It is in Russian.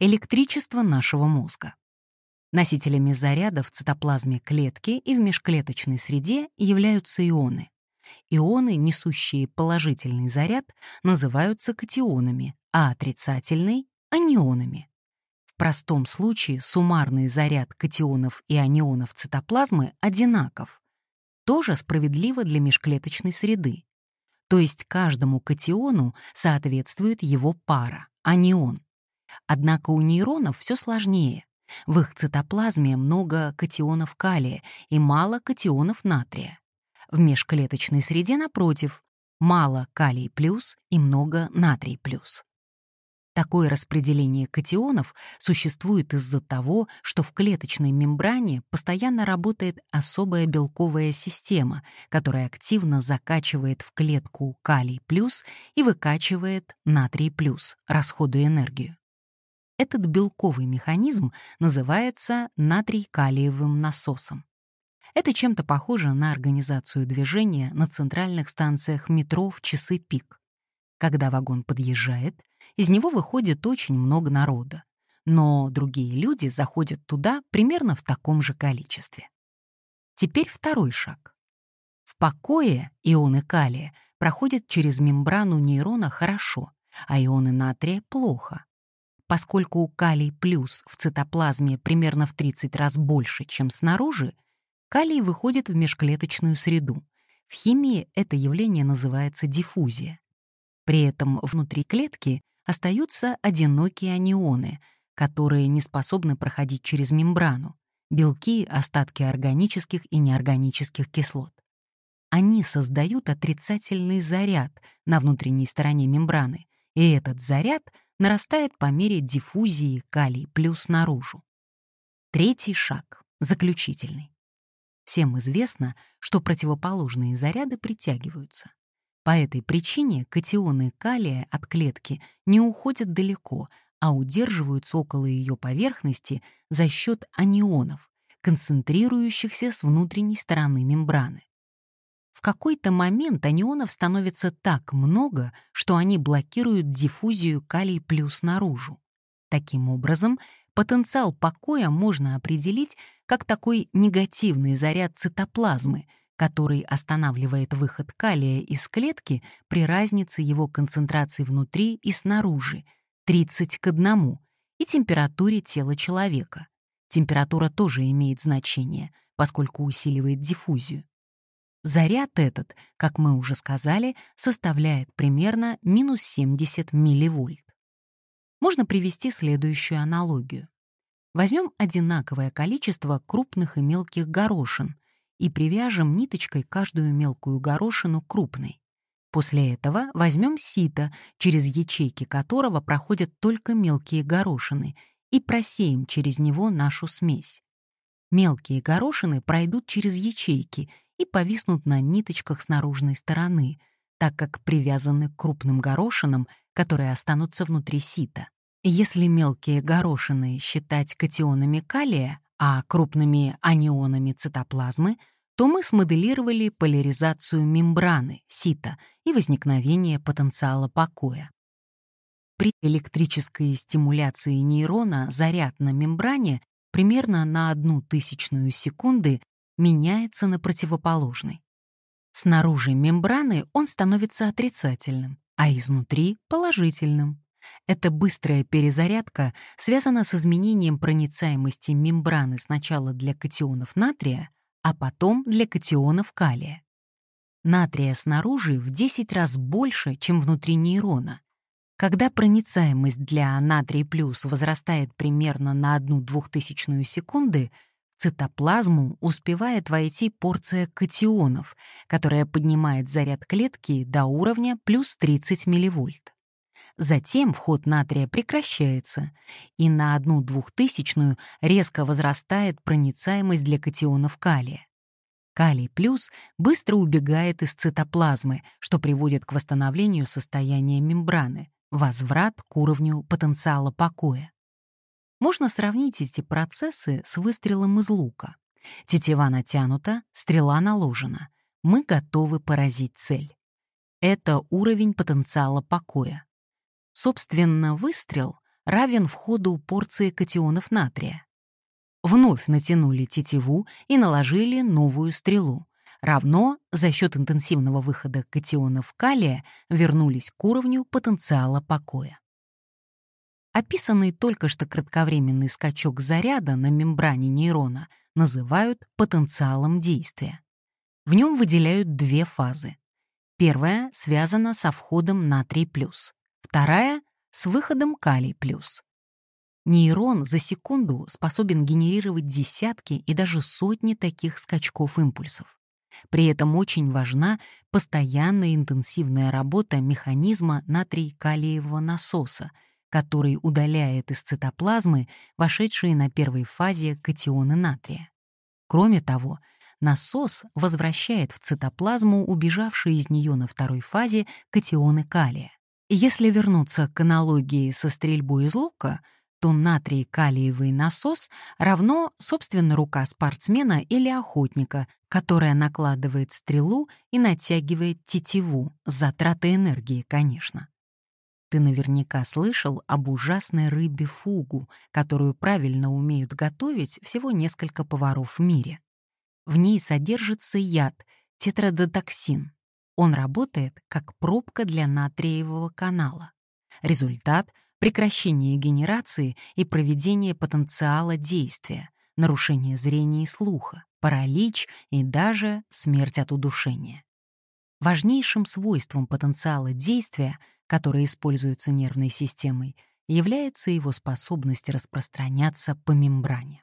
электричество нашего мозга. Носителями заряда в цитоплазме клетки и в межклеточной среде являются ионы. Ионы, несущие положительный заряд, называются катионами, а отрицательный — анионами. В простом случае суммарный заряд катионов и анионов цитоплазмы одинаков. Тоже справедливо для межклеточной среды. То есть каждому катиону соответствует его пара — анион. Однако у нейронов все сложнее. В их цитоплазме много катионов калия и мало катионов натрия. В межклеточной среде, напротив, мало калий плюс и много натрий плюс. Такое распределение катионов существует из-за того, что в клеточной мембране постоянно работает особая белковая система, которая активно закачивает в клетку калий плюс и выкачивает натрий плюс, расходуя энергию. Этот белковый механизм называется натрий-калиевым насосом. Это чем-то похоже на организацию движения на центральных станциях метро в часы пик. Когда вагон подъезжает, из него выходит очень много народа, но другие люди заходят туда примерно в таком же количестве. Теперь второй шаг. В покое ионы калия проходят через мембрану нейрона хорошо, а ионы натрия — плохо. Поскольку калий плюс в цитоплазме примерно в 30 раз больше, чем снаружи, калий выходит в межклеточную среду. В химии это явление называется диффузия. При этом внутри клетки остаются одинокие анионы, которые не способны проходить через мембрану, белки, остатки органических и неорганических кислот. Они создают отрицательный заряд на внутренней стороне мембраны, и этот заряд нарастает по мере диффузии калий плюс наружу. Третий шаг, заключительный. Всем известно, что противоположные заряды притягиваются. По этой причине катионы калия от клетки не уходят далеко, а удерживаются около ее поверхности за счет анионов, концентрирующихся с внутренней стороны мембраны. В какой-то момент анионов становится так много, что они блокируют диффузию калий плюс наружу. Таким образом, потенциал покоя можно определить как такой негативный заряд цитоплазмы, который останавливает выход калия из клетки при разнице его концентрации внутри и снаружи 30 к 1 и температуре тела человека. Температура тоже имеет значение, поскольку усиливает диффузию. Заряд этот, как мы уже сказали, составляет примерно минус 70 милливольт. Можно привести следующую аналогию. Возьмем одинаковое количество крупных и мелких горошин и привяжем ниточкой каждую мелкую горошину крупной. После этого возьмем сито, через ячейки которого проходят только мелкие горошины, и просеем через него нашу смесь. Мелкие горошины пройдут через ячейки и повиснут на ниточках с наружной стороны, так как привязаны к крупным горошинам, которые останутся внутри сита. Если мелкие горошины считать катионами калия, а крупными анионами цитоплазмы, то мы смоделировали поляризацию мембраны, сита, и возникновение потенциала покоя. При электрической стимуляции нейрона заряд на мембране примерно на одну тысячную секунды меняется на противоположный. Снаружи мембраны он становится отрицательным, а изнутри — положительным. Эта быстрая перезарядка связана с изменением проницаемости мембраны сначала для катионов натрия, а потом для катионов калия. Натрия снаружи в 10 раз больше, чем внутри нейрона. Когда проницаемость для натрий плюс возрастает примерно на 1 двухтысячную секунды — цитоплазму успевает войти порция катионов, которая поднимает заряд клетки до уровня плюс 30 милливольт. Затем вход натрия прекращается, и на одну двухтысячную резко возрастает проницаемость для катионов калия. Калий плюс быстро убегает из цитоплазмы, что приводит к восстановлению состояния мембраны, возврат к уровню потенциала покоя. Можно сравнить эти процессы с выстрелом из лука. Тетива натянута, стрела наложена. Мы готовы поразить цель. Это уровень потенциала покоя. Собственно, выстрел равен входу порции катионов натрия. Вновь натянули тетиву и наложили новую стрелу. Равно за счет интенсивного выхода катионов калия вернулись к уровню потенциала покоя. Описанный только что кратковременный скачок заряда на мембране нейрона называют потенциалом действия. В нем выделяют две фазы. Первая связана со входом натрий вторая — с выходом калий. Нейрон за секунду способен генерировать десятки и даже сотни таких скачков импульсов. При этом очень важна постоянная интенсивная работа механизма натрий-калиевого насоса, который удаляет из цитоплазмы вошедшие на первой фазе катионы натрия. Кроме того, насос возвращает в цитоплазму убежавшие из нее на второй фазе катионы калия. Если вернуться к аналогии со стрельбой из лука, то натрий-калиевый насос равно, собственно, рука спортсмена или охотника, которая накладывает стрелу и натягивает тетиву, с затратой энергии, конечно. Ты наверняка слышал об ужасной рыбе фугу, которую правильно умеют готовить всего несколько поваров в мире. В ней содержится яд — тетрадотоксин. Он работает как пробка для натриевого канала. Результат — прекращение генерации и проведение потенциала действия, нарушение зрения и слуха, паралич и даже смерть от удушения. Важнейшим свойством потенциала действия — который используется нервной системой, является его способность распространяться по мембране.